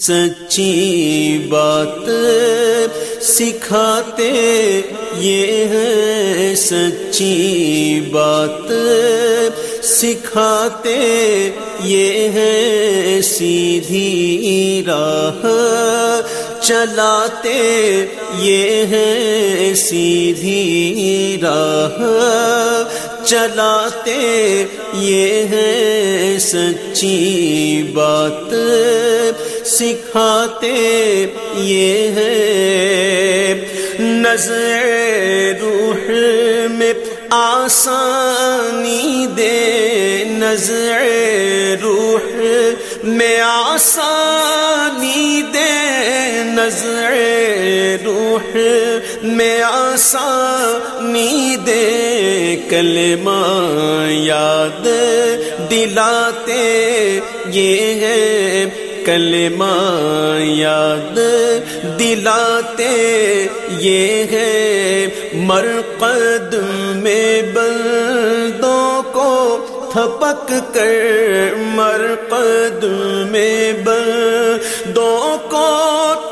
سچی بات سکھاتے، یہ ہے سچی بات سکھاتے، یہ ہے سیدھی راہ چلاتے، یہ ہے سیدھی راہ چلاتے، یہ ہے سچی بات سکھاتے یہ ہے۔ نظر روح میں آسانی دے۔ نظر روح میں آسانی دے۔ نظر روح میں آسانی دے۔ کلمہ یاد دلاتے یہ ہے۔ کلمہ یاد دلاتے یہ ہے مرقد میں بندوں کو تھپک کر مرقد میں بندوں کو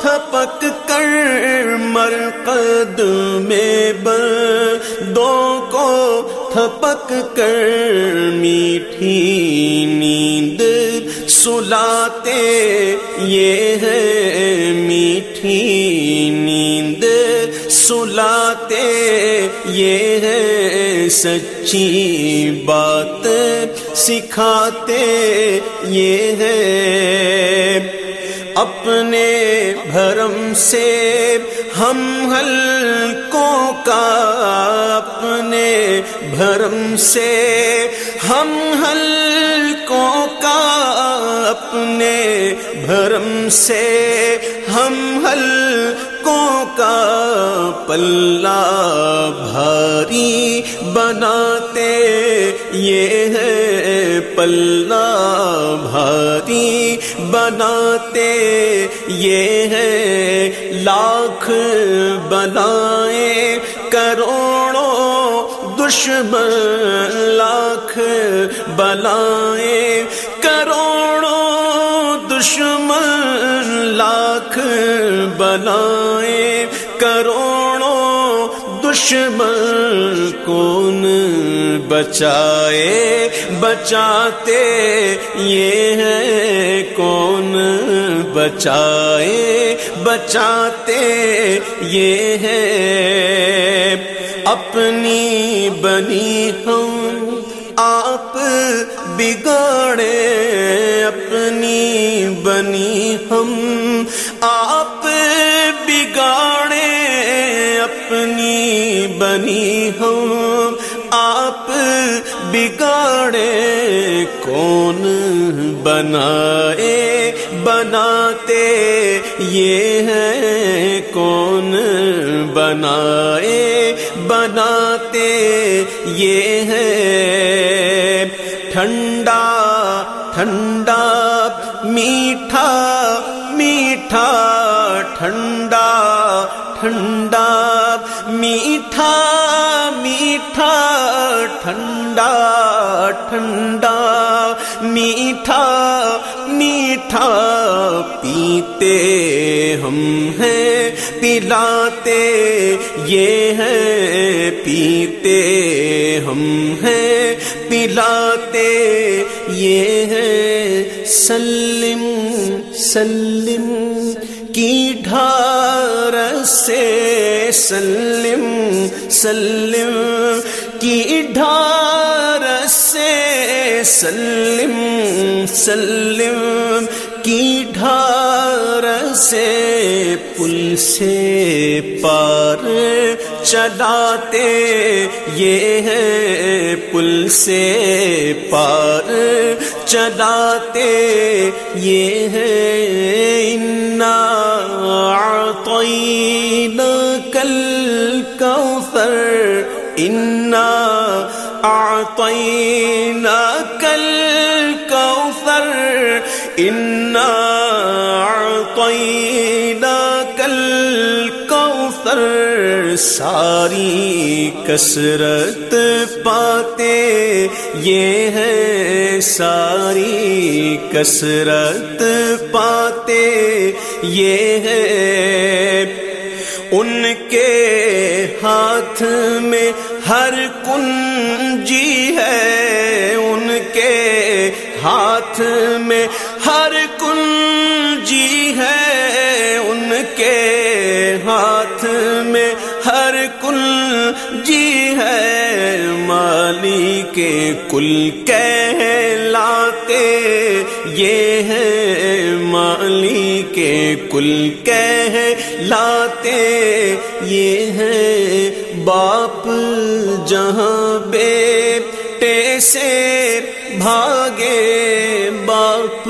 تھپک کر مرقد میں بندوں کو تھپک کر میٹھی نیند سلاتے، یہ ہے میٹھی نیند۔ سلاتے، یہ ہے سچی بات۔ سکھاتے، یہ ہے اپنے بھرم سے۔ ہم ہلکوں کا اپنے بھرم سے۔ ہم ہلکوں کا اپنے بھرم سے ہم ہلکوں کا پلہ بھاری بناتے، یہ ہے پلہ بھاری بناتے، یہ ہے لاکھ بنائے کروڑوں دشمن، لاکھ بلائے کروڑوں دشمن لاکھ بلائے کروڑوں دشمن کون بچائے، بچاتے یہ ہے کون بچائے، بچاتے یہ ہے اپنی بنی ہم آپ بگاڑے آپ بگاڑے اپنی بنی ہم آپ بگاڑے کون بنائے؟ بناتے یہ ہے کون بنائے؟ بناتے یہ ہے ٹھنڈا ٹھنڈا، میٹھا میٹھا ٹھنڈا ٹھنڈا میٹھا میٹھا ٹھنڈا ٹھنڈا میٹھا میٹھا پیتے ہم ہیں پلاتے یہ ہے پیتے ہم ہیں پلاتے یہ ہے سلم سلم کی ڈھار سے سلم سلم کی ڈھار سے سلم سلم کی ڈھار سے پل سے پار چلاتے یہ ہے پل سے پار چلاتے یہ ہے انا اعطینا کل کوثر انا اعطینا کل کوثر انا ساری کسرت پاتے، یہ ہے ساری کسرت پاتے، یہ ہے ان کے ہاتھ میں ہر کنجی ہے، ان کے ہاتھ میں ہر کنجی ہے، ان کے کے کل کہلاتے، یہ ہے مالی کے کل کہلاتے، یہ ہے باپ جہاں بیٹے سے بھاگے، باپ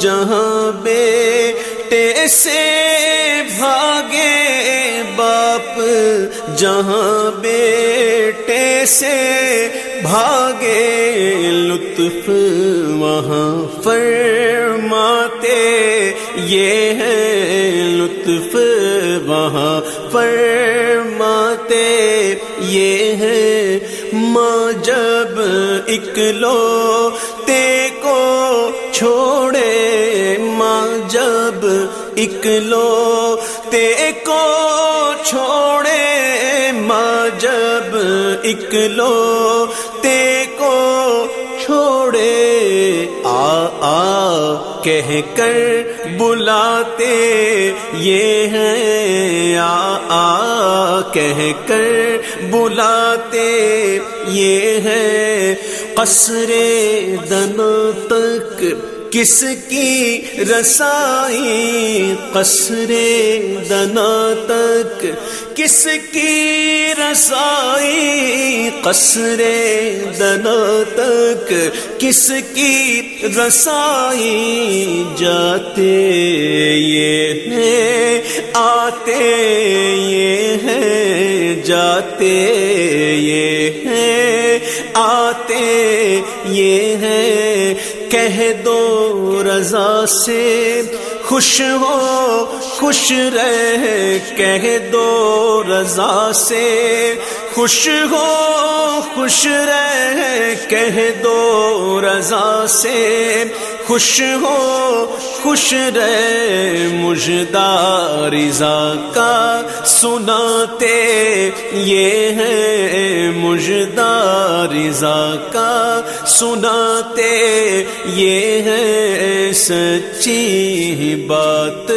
جہاں بیٹے سے بھاگے، باپ جہاں بیٹے سے بھاگے لطف وہاں فرماتے، یہ ہے لطف وہاں فرماتے، یہ ہے ماں جب اکلو تے کو چھوڑے، ماں جب اکلو تے کو چھوڑے، ماں جب اکلو تے کو چھوڑے۔ آ آ، کہہ کر بلاتے یہ ہے آ آ، کہہ کر بلاتے یہ ہے قصر دن تک کس کی رسائی قصر دنا تک؟ کس کی رسائی قصر دنا تک؟ کس کی رسائی جاتے یہ ہے آتے یہ ہے جاتے یہ عہد و دو رضا سے خوش ہو، خوش رہ، کہہ دو رضا سے خوش ہو، خوش رہ، کہہ دو رضا سے خوش ہو، خوش رہ مجدہ رضا کا۔ سناتے یہ ہے مجدہ رضا کا۔ سناتے یہ ہے سچی بات۔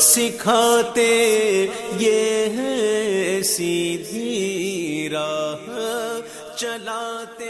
سکھاتے یہ ہے سیدھی راہ۔ چلاتے